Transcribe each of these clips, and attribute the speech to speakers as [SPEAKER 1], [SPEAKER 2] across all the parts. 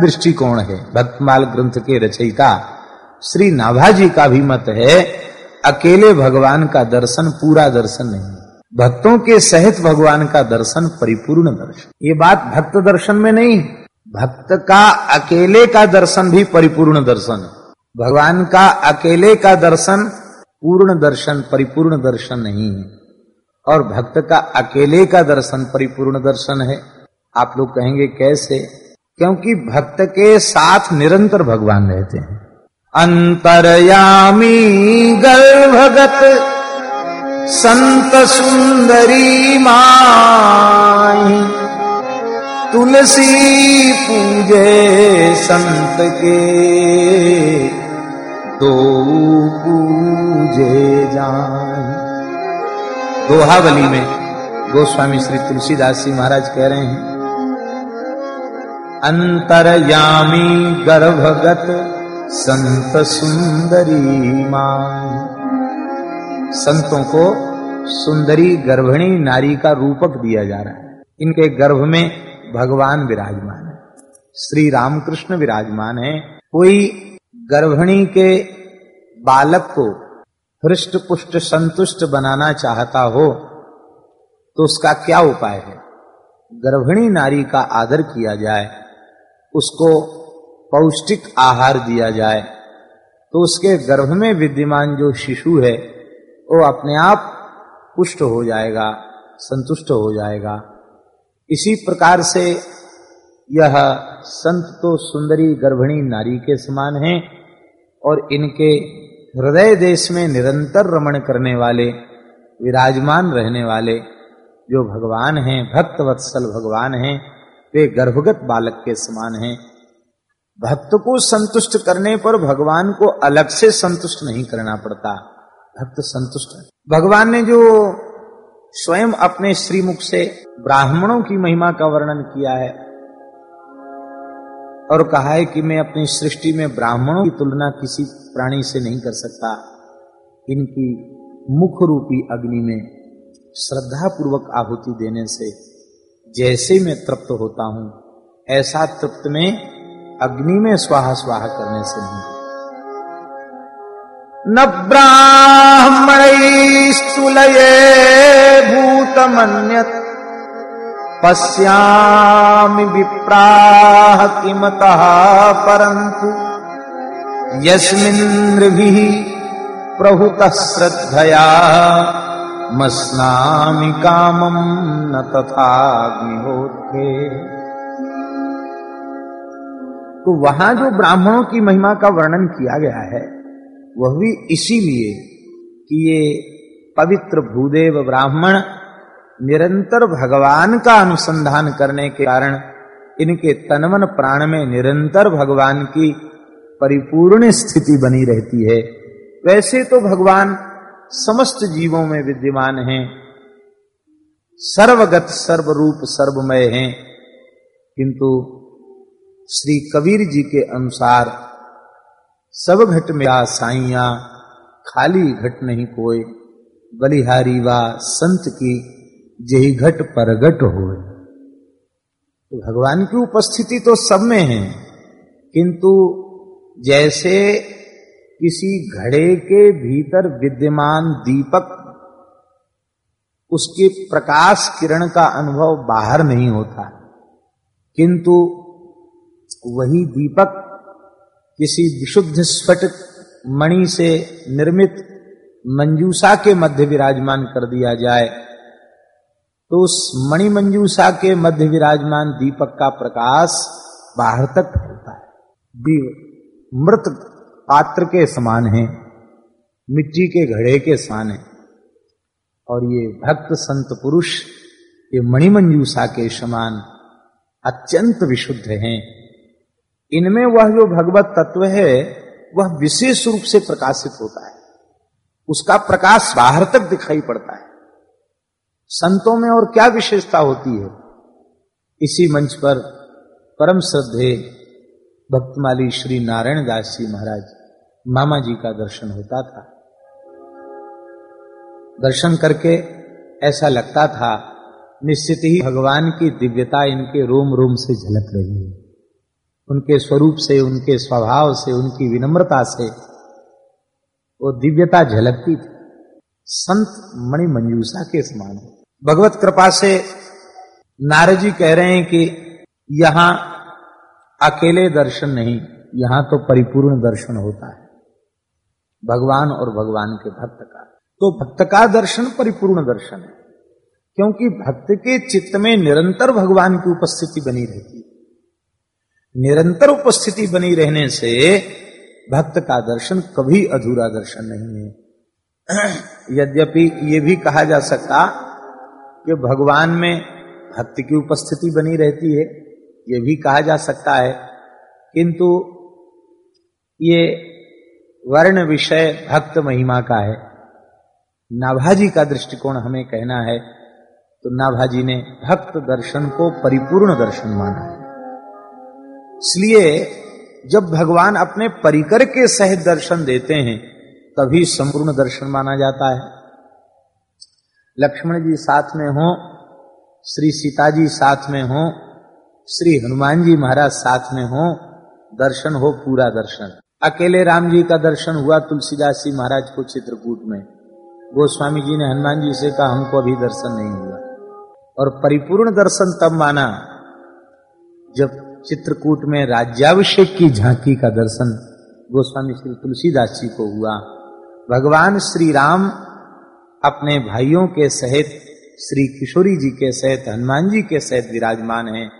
[SPEAKER 1] दृष्टिकोण है। भक्तमाल ग्रंथ के रचयिता श्री नाभाजी का भी मत है, अकेले भगवान का दर्शन, पूरा दर्शन नहीं। भक्तों के सहित भगवान का दर्शन परिपूर्ण दर्शन। ये बात भक्त दर्शन में नहीं भक्त का अकेले का दर्शन भी परिपूर्ण दर्शन है। भगवान का अकेले का दर्शन, पूर्ण दर्शन, परिपूर्ण दर्शन नहीं है। और भक्त का अकेले का दर्शन, परिपूर्ण दर्शन है। आप लोग कहेंगे, कैसे? क्योंकि भक्त के साथ निरंतर भगवान रहते हैं। अंतरयामी गर्भगत संत सुंदरी माई, तुलसी पूजे संत के, दो पूजे जान दोहावली में गोस्वामी श्री तुलसीदास जी महाराज कह रहे हैं अंतरयामी गर्भगत संत सुंदरी माँ। संतों को सुंदरी गर्भिणी नारी का रूपक दिया जा रहा है। इनके गर्भ में भगवान विराजमान है। श्री रामकृष्ण विराजमान है। कोई गर्भिणी के बालक को हृष्ट पुष्ट संतुष्ट बनाना चाहता हो तो उसका क्या उपाय है? गर्भिणी नारी का आदर किया जाए उसको पौष्टिक आहार दिया जाए तो उसके गर्भ में विद्यमान जो शिशु है, वो अपने आप पुष्ट हो जाएगा, संतुष्ट हो जाएगा। इसी प्रकार से यह संत तो सुंदरी गर्भिणी नारी के समान हैं और इनके हृदय देश में निरंतर रमण करने वाले, विराजमान रहने वाले जो भगवान हैं, भक्त वत्सल भगवान हैं वे गर्भगत बालक के समान हैं। भक्त को संतुष्ट करने पर भगवान को अलग से संतुष्ट नहीं करना पड़ता। भक्त संतुष्ट भगवान ने जो स्वयं अपने श्रीमुख से ब्राह्मणों की महिमा का वर्णन किया है और कहा है कि मैं अपनी सृष्टि में ब्राह्मणों की तुलना किसी प्राणी से नहीं कर सकता। इनकी मुख रूपी अग्नि में श्रद्धा पूर्वक आहुति देने से जैसे मैं तृप्त होता हूँ, ऐसा तृप्त में अग्नि में स्वाहा स्वाहा करने से नहीं न ब्राह्मण स्तुलये भूतमन्यत, पश्यामि विप्राह किमतः परन्तु यस्मिन्द्रभिः प्रहुतः श्रद्धया मस्नामि कामम न तथाग्निहोत्रे। तो वहाँ जो ब्राह्मणों की महिमा का वर्णन किया गया है, वह भी इसीलिए कि ये पवित्र भूदेव ब्राह्मण निरंतर भगवान का अनुसंधान करने के कारण इनके तनमन प्राण में निरंतर भगवान की परिपूर्ण स्थिति बनी रहती है। वैसे तो भगवान समस्त जीवों में विद्यमान हैं। सर्वगत, सर्वरूप, सर्वमय हैं। किंतु श्री कबीर जी के अनुसार सब घट में साइया खाली घट नहीं कोई। बलिहारी वा संत की जही घट परगट हो तो भगवान की उपस्थिति तो सब में है। किंतु जैसे किसी घड़े के भीतर विद्यमान दीपक, उसके प्रकाश किरण का अनुभव बाहर नहीं होता। किंतु वही दीपक किसी विशुद्ध स्फटिक मणि से निर्मित मंजूसा के मध्य विराजमान कर दिया जाए तो उस मणि मंजूसा के मध्य विराजमान दीपक का प्रकाश बाहर तक फैलता है। मृत पात्र के समान है, मिट्टी के घड़े के समान है। और ये भक्त संत पुरुष, ये मणिमंजूसा के समान अत्यंत विशुद्ध हैं। इनमें वह जो भगवत तत्व है, वह विशेष रूप से प्रकाशित होता है। उसका प्रकाश बाहर तक दिखाई पड़ता है। संतों में और क्या विशेषता होती है? इसी मंच पर परम श्रद्धे भक्तमाली श्री नारायण दास जी महाराज। मामा जी का दर्शन होता था। दर्शन करके ऐसा लगता था, निश्चित ही भगवान की दिव्यता इनके रोम रोम से झलक रही है। उनके स्वरूप से, उनके स्वभाव से, उनकी विनम्रता से वो दिव्यता झलकती थी। संत मणि मंजूसा के समान भगवत कृपा से नारजी कह रहे हैं कि यहाँ अकेले दर्शन नहीं, यहाँ तो परिपूर्ण दर्शन होता है। भगवान और भगवान के भक्त का। तो भक्त का दर्शन परिपूर्ण दर्शन है, क्योंकि भक्त के चित्त में निरंतर भगवान की उपस्थिति बनी रहती है। निरंतर उपस्थिति बनी रहने से भक्त का दर्शन कभी अधूरा दर्शन नहीं है। यद्यपि ये भी कहा जा सकता कि भगवान में भक्त की उपस्थिति बनी रहती है, ये भी कहा जा सकता है। किंतु ये वर्ण विषय भक्त महिमा का है। नाभाजी का दृष्टिकोण हमें कहना है तो नाभाजी ने भक्त दर्शन को परिपूर्ण दर्शन माना। है इसलिए जब भगवान अपने परिकर के सहित दर्शन देते हैं, तभी संपूर्ण दर्शन माना जाता है। लक्ष्मण जी साथ में हो, श्री सीता जी साथ में हो, श्री हनुमान जी महाराज साथ में हो, दर्शन हो पूरा दर्शन। अकेले राम जी का दर्शन हुआ तुलसीदास जी महाराज को चित्रकूट में। गोस्वामी जी ने हनुमान जी से कहा, हमको अभी दर्शन नहीं हुआ। और परिपूर्ण दर्शन तब माना, जब चित्रकूट में राज्याभिषेक की झांकी का दर्शन गोस्वामी श्री तुलसीदास जी को हुआ। भगवान श्री राम अपने भाइयों के सहित, श्री किशोरी जी के सहित, हनुमान जी के सहित विराजमान हैं।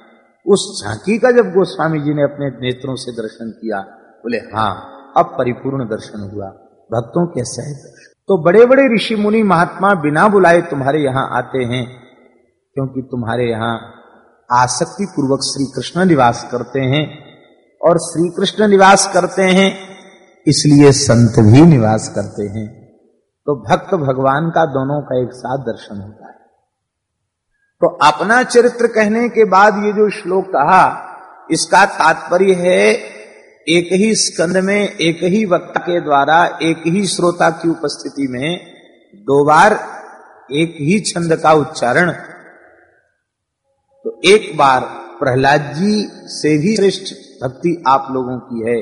[SPEAKER 1] उस झांकी का जब गोस्वामी जी ने अपने नेत्रों से दर्शन किया बोले हाँ अब परिपूर्ण दर्शन हुआ, भक्तों के सहित। तो बड़े बड़े ऋषि मुनि महात्मा बिना बुलाए तुम्हारे यहाँ आते हैं, क्योंकि तुम्हारे यहाँ आसक्ति पूर्वक श्री कृष्ण निवास करते हैं, और श्री कृष्ण निवास करते हैं, इसलिए संत भी निवास करते हैं। तो भक्त भगवान का दोनों का एक साथ दर्शन होता है। तो अपना चरित्र कहने के बाद ये जो श्लोक कहा, इसका तात्पर्य है एक ही स्कंद में, एक ही वक्ता के द्वारा, एक ही श्रोता की उपस्थिति में दो बार एक ही छंद का उच्चारण। तो एक बार प्रहलाद जी से भी श्रेष्ठ भक्ति आप लोगों की है।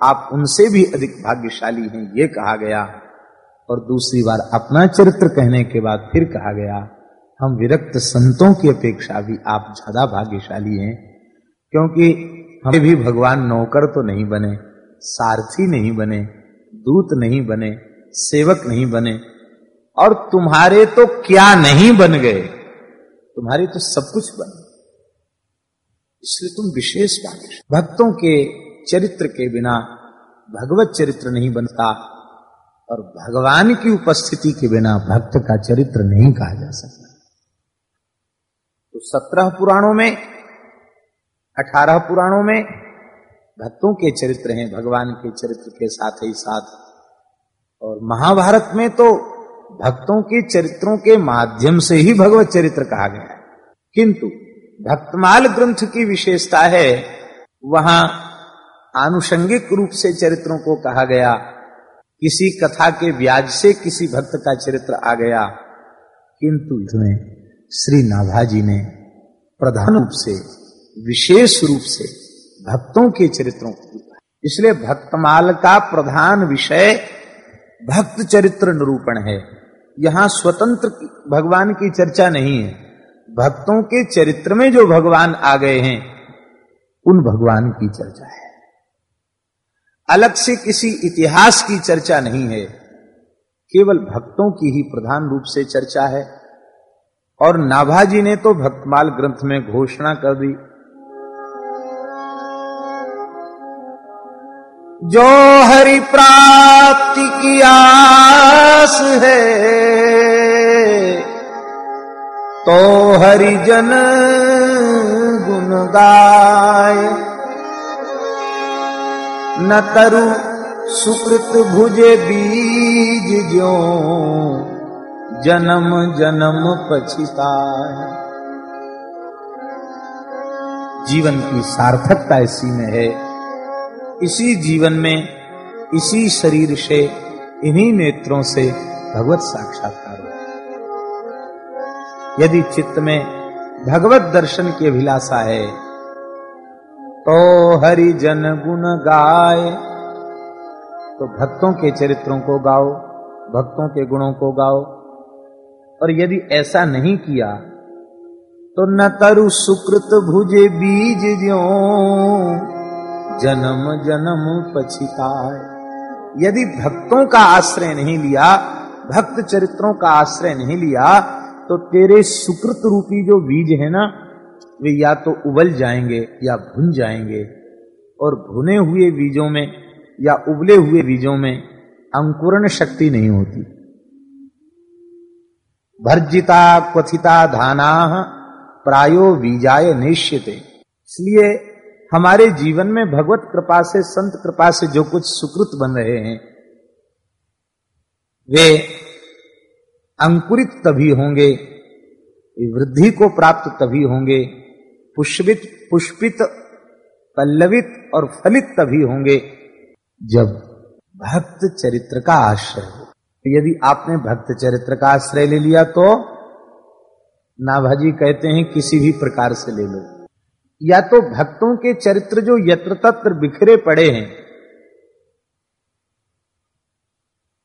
[SPEAKER 1] आप उनसे भी अधिक भाग्यशाली हैं, ये कहा गया। और दूसरी बार अपना चरित्र कहने के बाद फिर कहा गया, हम विरक्त संतों की अपेक्षा भी आप ज़्यादा भाग्यशाली हैं, क्योंकि हमें भी भगवान नौकर तो नहीं बने, सारथी नहीं बने, दूत नहीं बने, सेवक नहीं बने। और तुम्हारे तो क्या नहीं बन गए? तुम्हारी तो सब कुछ बन इसलिए तुम विशेष भाग्य भक्तों के चरित्र के बिना भगवत चरित्र नहीं बनता और भगवान की उपस्थिति के बिना भक्त का चरित्र नहीं कहा जा सकता। तो सत्रह पुराणों में अठारह पुराणों में भक्तों के चरित्र हैं, भगवान के चरित्र के साथ ही साथ। और महाभारत में तो भक्तों के चरित्रों के माध्यम से ही भगवत चरित्र कहा गया है। किंतु भक्तमाल ग्रंथ की विशेषता है, वहाँ आनुषंगिक रूप से चरित्रों को कहा गया। किसी कथा के व्याज से किसी भक्त का चरित्र आ गया। किंतु इसमें श्री नाभाजी ने प्रधान रूप से विशेष रूप से भक्तों के चरित्रों को इसलिए भक्तमाल का प्रधान विषय भक्त चरित्र निरूपण है। यहाँ स्वतंत्र भगवान की चर्चा नहीं है। भक्तों के चरित्र में जो भगवान आ गए हैं, उन भगवान की चर्चा है। अलग से किसी इतिहास की चर्चा नहीं है। केवल भक्तों की ही प्रधान रूप से चर्चा है। और नाभाजी ने तो भक्तमाल ग्रंथ में घोषणा कर दी जो हरि प्राप्ति की आस है तो हरिजन गुण गाय न तरु सुकृत भुजे बीज जो जन्म जन्म पछिता जीवन की सार्थकता इसी में है। इसी जीवन में, इसी शरीर से, इन्हीं नेत्रों से भगवत साक्षात्कार हो। यदि चित्त में भगवत दर्शन की अभिलाषा है तो हरि जन गुण गाए तो भक्तों के चरित्रों को गाओ, भक्तों के गुणों को गाओ। और यदि ऐसा नहीं किया तो न तरु सुकृत भुजे बीज जो जन्म जन्म पछिताए यदि भक्तों का आश्रय नहीं लिया, भक्त चरित्रों का आश्रय नहीं लिया तो तेरे सुकृत रूपी जो बीज है ना, वे या तो उबल जाएँगे या भुन जाएँगे। और भुने हुए बीजों में या उबले हुए बीजों में अंकुरण शक्ति नहीं होती। भर्जिता क्वथिता धाना प्रायो बीजाय निश्चित इसलिए हमारे जीवन में भगवत कृपा से, संत कृपा से जो कुछ सुकृत बन रहे हैं, वे अंकुरित तभी होंगे, वृद्धि को प्राप्त तभी होंगे, पुष्पित पुष्पित, पल्लवित और फलित तभी होंगे, जब भक्त चरित्र का आश्रय हो। तो यदि आपने भक्त चरित्र का आश्रय ले लिया तो नाभाजी कहते हैं, किसी भी प्रकार से ले लो। या तो भक्तों के चरित्र जो यत्र तत्र बिखरे पड़े हैं,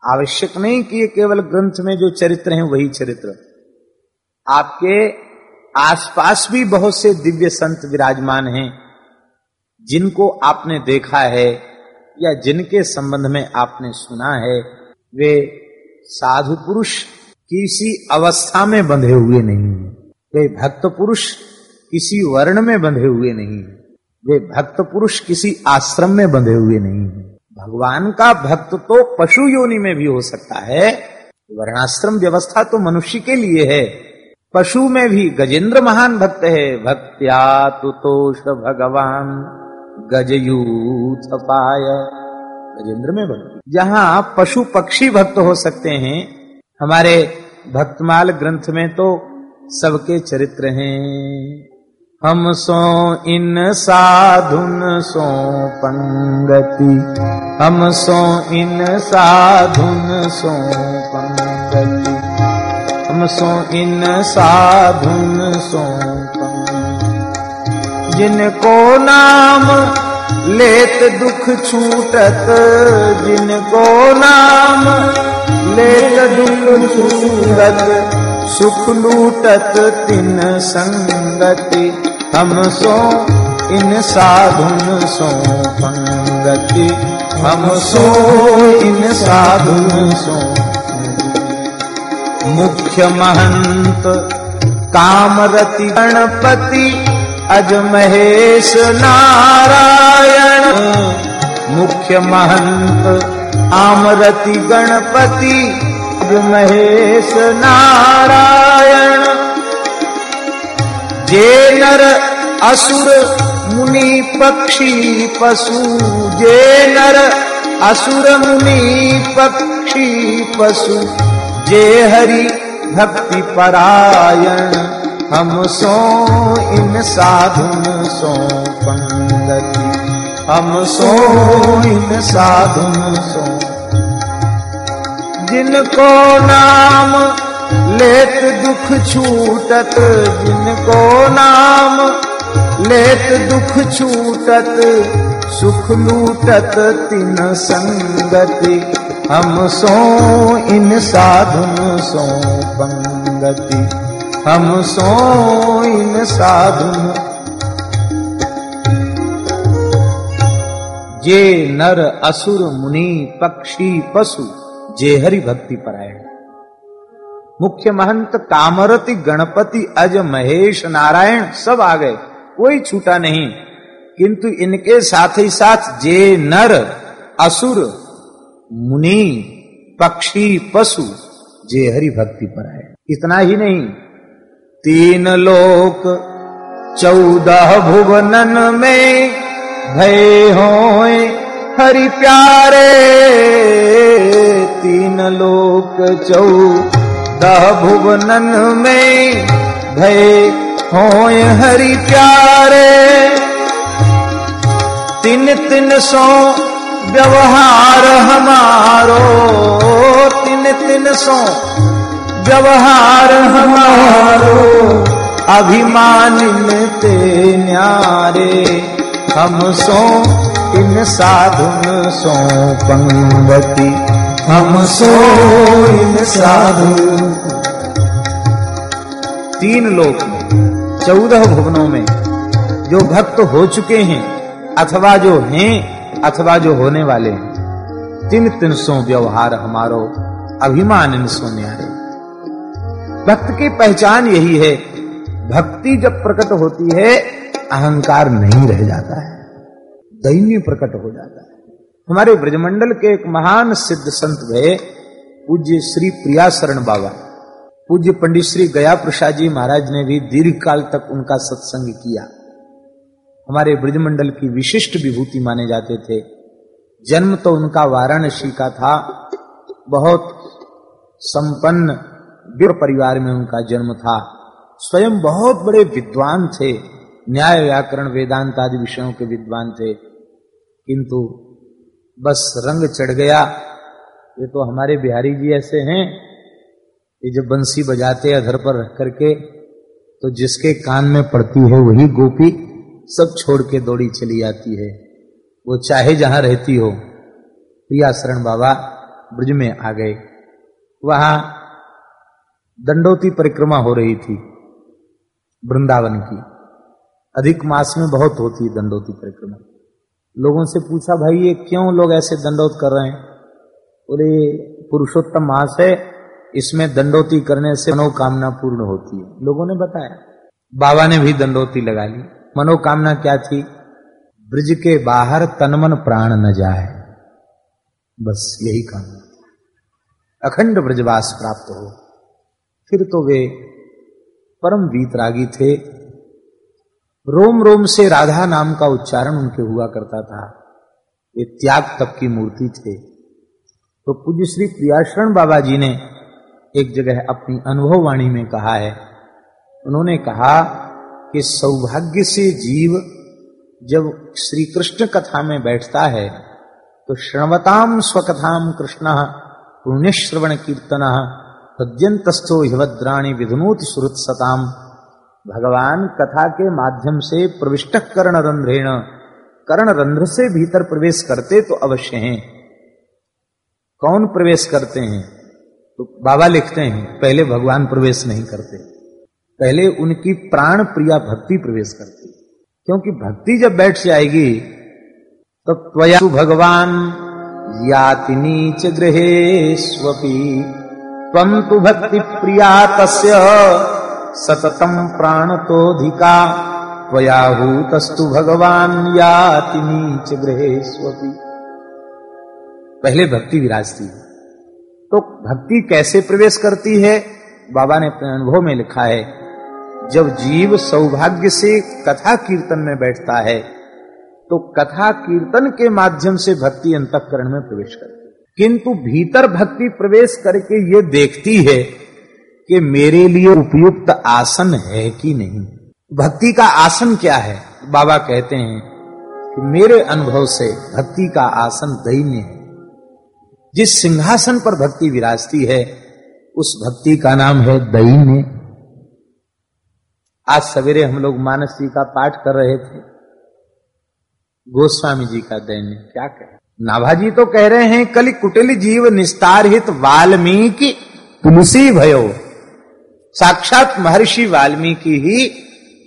[SPEAKER 1] आवश्यक नहीं कि केवल ग्रंथ में जो चरित्र हैं वही चरित्र। आपके आसपास भी बहुत से दिव्य संत विराजमान हैं, जिनको आपने देखा है या जिनके संबंध में आपने सुना है, वे साधु पुरुष किसी अवस्था में बंधे हुए नहीं है। वे भक्त पुरुष किसी वर्ण में बंधे हुए नहीं है। वे भक्त पुरुष किसी आश्रम में बंधे हुए नहीं है। भगवान का भक्त तो पशु योनि में भी हो सकता है। वर्णाश्रम व्यवस्था तो मनुष्य के लिए है। पशु में भी गजेंद्र महान भक्त है। भक्त्या तुतोष भगवान, गजयूथ पाय। गजेंद्र में भक्त जहाँ पशु पक्षी भक्त हो सकते हैं, हमारे भक्तमाल ग्रंथ में तो सबके चरित्र हैं। हम सो इन साधुन सो पंगति। हम सो इन साधुन सो पंगति। हम सो इन साधुन सो जिनको नाम लेत दुख छूटत, जिनको नाम लेत दुख छूटत, सुख लूटत तिन संगति। हम सो, इन साधुन सो, पंगति। हम सो, इन साधुन सो। मुख्य महंत, कामरति गणपति, अज महेश नारायण। मुख्य महंत, आमरति गणपति, अज महेश नारायण। जे नर असुर मुनि पक्षी पशु, जे नर असुर मुनि पक्षी पशु, जे हरि भक्ति परायण, हम सो इन साधुन सो पंगति। हम सो इन साधुन सो। जिनको नाम लेत दुख छूटत जिनको नाम लेत दुख छूटत, सुख लूटत तिन संगति। हम सो इन साधुन सो पंगति। हम सो इन साधुन। जे नर असुर मुनि पक्षी पशु, जे हरि भक्ति परायण। मुख्य महंत कामरति गणपति अज महेश नारायण सब आ गए। कोई छूटा नहीं। किंतु इनके साथ ही साथ जे नर, असुर, मुनि, पक्षी, पशु, जे हरि भक्ति पर है इतना ही नहीं। तीन लोक, चौदह भुवनन में भय हो हरि प्यारे। तीन लोक चौदह भुवनन में भय हो हरि प्यारे। तीन तीन सौ व्यवहार हमारो। तीन तीन सौ व्यवहार हमारो। अभिमान ते न्यारे। हम सो, इन साधुन सो पंगति। हम सो, इन साधु तीन लोक में, चौदह भुवनों में, जो भक्त हो चुके हैं, अथवा जो हैं, अथवा जो होने वाले हैं, तीन तीन सो व्यवहार हमारो अभिमान इन सो न्यारे भक्त की पहचान यही है, भक्ति जब प्रकट होती है, अहंकार नहीं रह जाता है, दैन्य प्रकट हो जाता है। हमारे ब्रजमंडल के एक महान सिद्ध संत भय पूज्य श्री प्रिया शरण बाबा। पूज्य पंडित श्री गया प्रसाद जी महाराज ने भी दीर्घ काल तक उनका सत्संग किया। हमारे ब्रजमंडल की विशिष्ट विभूति माने जाते थे। जन्म तो उनका वाराणसी का था। बहुत संपन्न वीर परिवार में उनका जन्म था। स्वयं बहुत बड़े विद्वान थे। न्याय व्याकरण, वेदांत आदि विषयों के विद्वान थे। किंतु बस रंग चढ़ गया। ये तो हमारे बिहारी जी ऐसे हैं। ये जब बंसी बजाते अधर पर रख करके तो जिसके कान में पड़ती है वही गोपी सब छोड़ के दौड़ी चली आती है। वो चाहे जहाँ रहती हो प्रिया शरण बाबा ब्रज में आ गए। वहाँ दंडोती परिक्रमा हो रही थी वृंदावन की। अधिक मास में बहुत होती है दंडोती परिक्रमा। लोगों से पूछा, भाई, ये क्यों लोग ऐसे दंडोत कर रहे हैं? बोले पुरुषोत्तम मास है इसमें दंडोती करने से मनोकामना पूर्ण होती है। लोगों ने बताया। बाबा ने भी दंडोती लगा ली। मनोकामना क्या थी? ब्रज के बाहर तनमन प्राण न जाए। बस यही काम अखंड ब्रजवास प्राप्त हो। फिर तो वे परम वीतरागी थे। रोम रोम से राधा नाम का उच्चारण उनके हुआ करता था। वे त्याग तप की मूर्ति थे। तो पूज्य श्री प्रियाशरण बाबा जी ने एक जगह अपनी अनुभव वाणी में कहा है। उन्होंने कहा कि सौभाग्य से जीव जब श्री कृष्ण कथा में बैठता है तो श्रवताम स्वकथाम कृष्ण पुण्य श्रवण कीर्तन हृद्यंतस्थो हिवद्राणी विधुनोति सुरत सताम भगवान कथा के माध्यम से प्रविष्ट कर्ण रंध्रेण कर्ण रंध्र से भीतर प्रवेश करते तो अवश्य हैं। कौन प्रवेश करते हैं? तो बाबा लिखते हैं, पहले भगवान प्रवेश नहीं करते। पहले उनकी प्राण प्रिया भक्ति प्रवेश करती क्योंकि भक्ति जब बैठ जाएगी तो त्वया भगवान याति नीच गृहे स्वपी तम तु भक्ति प्रिया तस्य सततम प्राण तो धिका त्वयाहूतस्तु भगवान याति नीच गृहे स्वपी पहले भक्ति विराजती है। तो भक्ति कैसे प्रवेश करती है? बाबा ने अपने अनुभव में लिखा है, जब जीव सौभाग्य से कथा कीर्तन में बैठता है तो कथा कीर्तन के माध्यम से भक्ति अंतकरण में प्रवेश करती है। किंतु भीतर भक्ति प्रवेश करके ये देखती है कि मेरे लिए उपयुक्त आसन है कि नहीं। भक्ति का आसन क्या है? बाबा कहते हैं कि मेरे अनुभव से भक्ति का आसन दैन्य है। जिस सिंहासन पर भक्ति विराजती है, उस भक्ति का नाम है दैन्य आज सवेरे हम लोग मानस जी का पाठ कर रहे थे। गोस्वामी जी का दैन्य, क्या कहे? नाभाजी तो कह रहे हैं, कली कुटिल जीव निस्तार हित वाल्मीकि तुलसी भयो। साक्षात महर्षि वाल्मीकि ही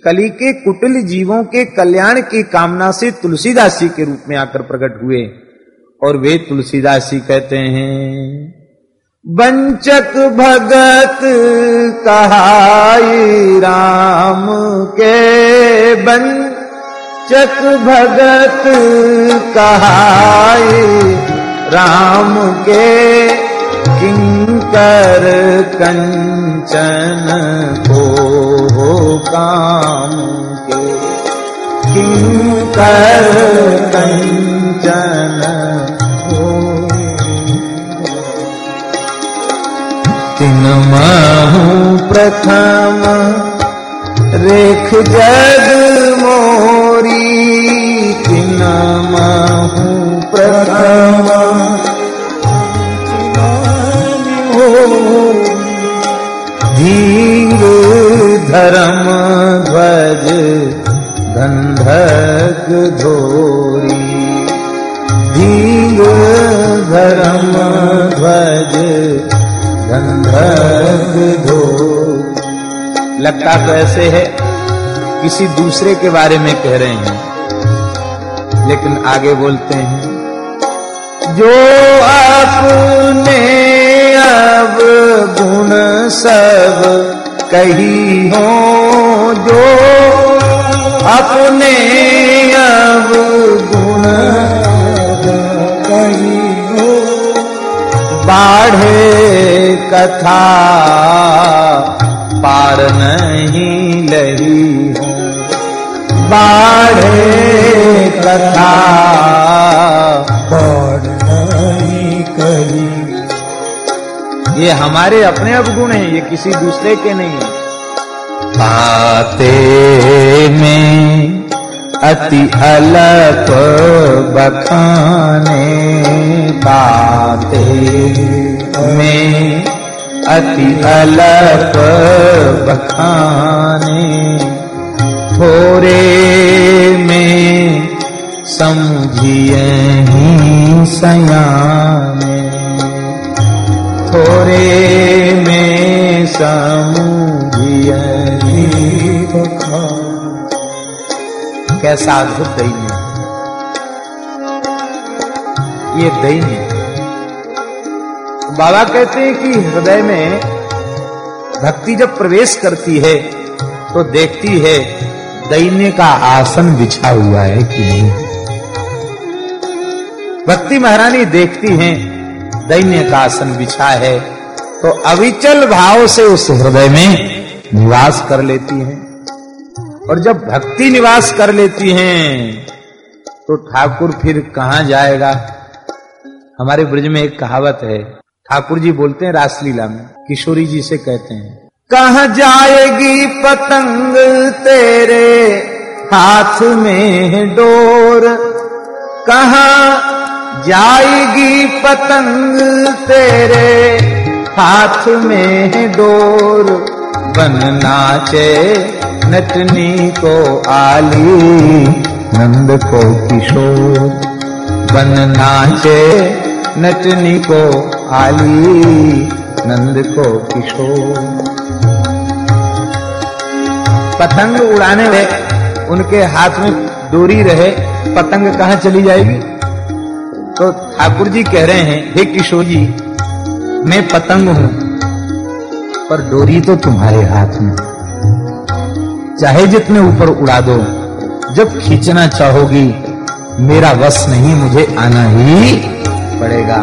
[SPEAKER 1] कली के कुटिल जीवों के कल्याण की कामना से तुलसीदास जी के रूप में आकर प्रकट हुए। और वे तुलसीदास जी कहते हैं बंचक भगत कहाई राम के बंचक भगत कहाई राम के किंकर कंचन को काम के, किंकर कंचन महु प्रथम, रेख जग मोरी तिन महु प्रथम। धीर धर्म ध्वज गंधक धोरी। धींग धर्म ध्वज गंधर्व धो लगता तो ऐसे है, किसी दूसरे के बारे में कह रहे हैं, लेकिन आगे बोलते हैं, जो अपने अब गुण सब कही हो, जो अपने अब गुण कही बाढ़े कथा पार नहीं लही हो। बाढ़े कथा
[SPEAKER 2] पार नहीं कही।
[SPEAKER 1] ये हमारे अपने अवगुण हैं, ये किसी दूसरे के नहीं है। पाते में अति अलप बखाने पाते में अति अलप बखाने थोरे में समझिए सयाने थोरे में समझिए कैसा अद्भुत दैन्य ये दैन्य बाबा कहते हैं कि हृदय में भक्ति जब प्रवेश करती है तो देखती है, दैन्य का आसन बिछा हुआ है कि नहीं। भक्ति महारानी देखती हैं, दैन्य का आसन बिछा है तो अविचल भाव से उस हृदय में निवास कर लेती हैं। और जब भक्ति निवास कर लेती हैं तो ठाकुर फिर कहाँ जाएगा? हमारे ब्रज में एक कहावत है, ठाकुर जी बोलते हैं रासलीला में, किशोरी जी से कहते हैं, कहा जाएगी पतंग तेरे हाथ में डोर? कहा जाएगी पतंग तेरे हाथ में डोर? बन नाचे नटनी को आली, नंद को किशोर। बन नाचे, नटनी को आली, नंद को किशोर। पतंग उड़ाने में उनके हाथ में डोरी रहे, पतंग कहाँ चली जाएगी? तो ठाकुर जी कह रहे हैं, हे किशोर जी, मैं पतंग हूँ, पर डोरी तो तुम्हारे हाथ में। चाहे जितने ऊपर उड़ा दो, जब खींचना चाहोगी मेरा वश नहीं, मुझे आना ही पड़ेगा।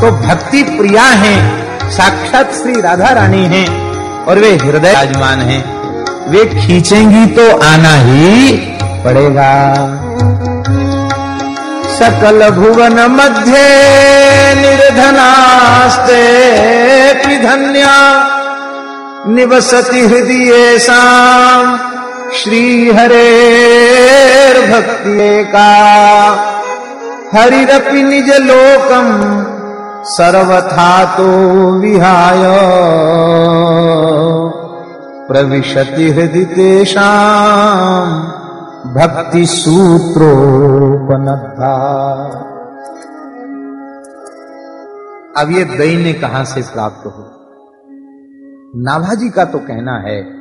[SPEAKER 1] तो भक्ति प्रिया है, साक्षात श्री राधा रानी है, और वे हृदय राजमान है। वे खींचेंगी तो आना ही पड़ेगा। सकल भुवन मध्य निर्धनास्ते धन्या निवसति हृदय शाम श्री हरे भक्ति का हरिरपि निज लोकम सर्वथा तो विहाय। प्रविशति तेषाम भक्ति सूत्रोपनद्धा अब ये दैन्य कहाँ से प्राप्त हो? नाभाजी का तो कहना है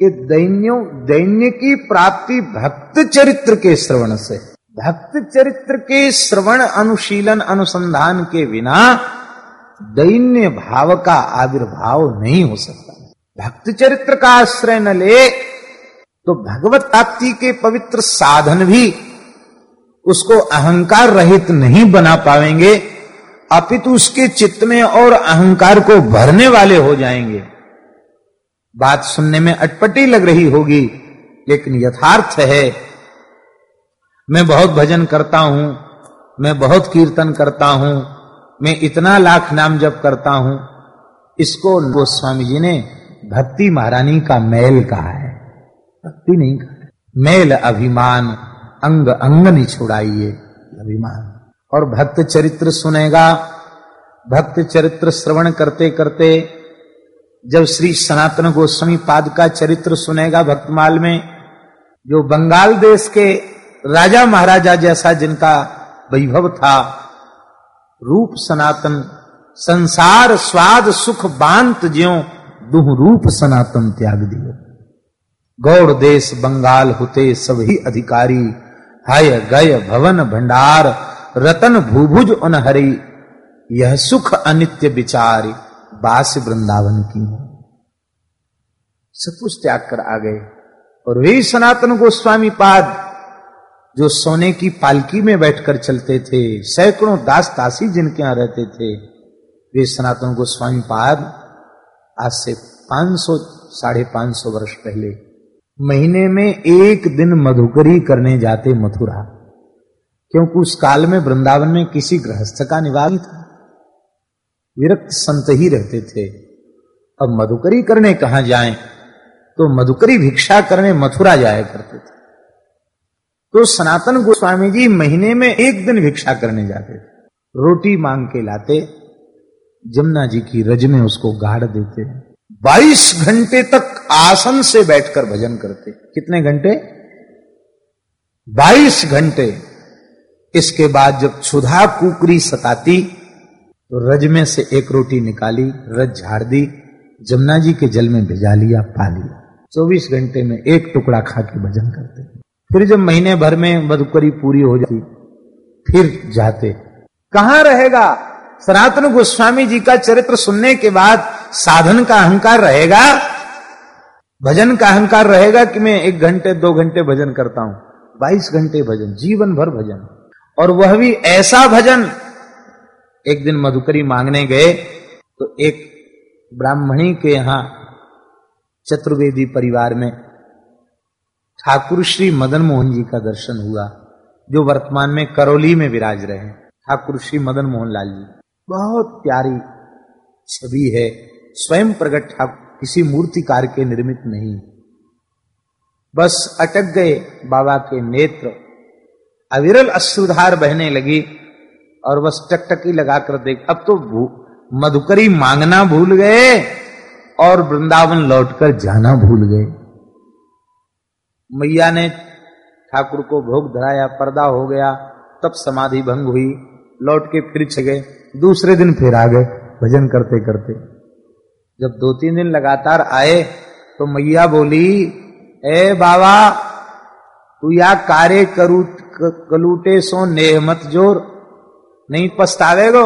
[SPEAKER 1] कि दैन्यों, दैन्य की प्राप्ति भक्त चरित्र के श्रवण से। भक्त चरित्र के श्रवण अनुशीलन, अनुसंधान के बिना दैन्य भाव का आविर्भाव नहीं हो सकता। भक्त चरित्र का आश्रय न ले तो भगवत प्राप्ति के पवित्र साधन भी उसको अहंकार रहित नहीं बना पाएँगे, अपितु उसके चित्त में और अहंकार को भरने वाले हो जाएँगे। बात सुनने में अटपटी लग रही होगी, लेकिन यथार्थ है। मैं बहुत भजन करता हूँ, मैं बहुत कीर्तन करता हूँ, मैं इतना लाख नाम जप करता हूँ। इसको गोस्वामी जी ने भक्ति महारानी का मैल कहा है। भक्ति नहीं कहा मैल अभिमान, अंग अंग नहीं छुड़ाइए अभिमान। और भक्त चरित्र सुनेगा, भक्त चरित्र श्रवण करते करते जब श्री सनातन गोस्वामी पाद का चरित्र सुनेगा भक्तमाल में, जो बंगाल देश के राजा महाराजा जैसा जिनका वैभव था, रूप सनातन, संसार, स्वाद, सुख, बांत, ज्यो दुह रूप सनातन त्याग दियो। गौड़ देश बंगाल होते सभी अधिकारी, हाय गय भवन भंडार, रतन भूभुज उनहरी, यह सुख अनित्य विचार। बास वृंदावन की सब कुछ त्याग कर आ गए। और वे सनातन गोस्वामी पाद, जो सोने की पालकी में बैठकर चलते थे, सैकड़ों दास दासी जिनके यहाँ रहते थे, वे सनातन गोस्वामी पाद आज से 500 साढ़े पाँच सौ वर्ष पहले, महीने में एक दिन मधुकरी करने जाते मथुरा। क्योंकि उस काल में वृंदावन में किसी गृहस्थ का निवास था। विरक्त संत ही रहते थे। अब मधुकरी करने कहा जाएँ? तो मधुकरी भिक्षा करने मथुरा जाया करते थे। तो सनातन गोस्वामी जी महीने में एक दिन भिक्षा करने जाते थे। रोटी मांग के लाते, जमुना जी की रज में उसको गाड़ देते। बाईस घंटे तक आसन से बैठकर भजन करते। कितने घंटे? बाईस घंटे। इसके बाद जब क्षुधा कुकरी सताती तो रज में से एक रोटी निकाली, रज झाड़ दी, जमुना जी के जल में भिजा लिया, पा लिया। चौबीस घंटे में एक टुकड़ा खा के भजन करते। फिर जब महीने भर में मधुकरी पूरी हो जाती, फिर जाते। कहाँ रहेगा? सनातन गोस्वामी जी का चरित्र सुनने के बाद साधन का अहंकार रहेगा? भजन का अहंकार रहेगा कि मैं एक घंटे, दो घंटे भजन करता हूँ? बाईस घंटे भजन, जीवन भर भजन। और वह भी ऐसा भजन एक दिन मधुकरी मांगने गए तो एक ब्राह्मणी के यहाँ चतुर्वेदी परिवार में ठाकुर श्री मदन मोहन जी का दर्शन हुआ, जो वर्तमान में करौली में विराज रहे हैं। ठाकुर श्री मदन मोहन लाल जी, बहुत प्यारी छवि है। स्वयं प्रकट ठाकुर, किसी मूर्तिकार के निर्मित नहीं। बस अटक गए बाबा के नेत्र, अविरल अश्रुधार बहने लगी। और बस टकटकी लगाकर देख, अब तो मधुकरी मांगना भूल गए और वृंदावन लौटकर जाना भूल गए। मैया ने ठाकुर को भोग धराया, पर्दा हो गया, तब समाधि भंग हुई, लौट के फिर गए दूसरे दिन फिर आ गए, भजन करते करते। जब दो तीन दिन लगातार आए तो मैया बोली, ए बाबा, तू या कार्य करू कलूटे सो नेह मत ज़ोर नहीं पछतावे गो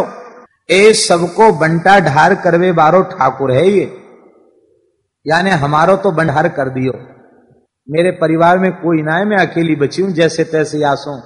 [SPEAKER 1] ए सबको बंटा ढार करवे बारो ठाकुर है ये। यानी हमारो तो बंढार कर दियो। मेरे परिवार में कोई ना है, मैं अकेली बची हूँ, जैसे तैसे आसो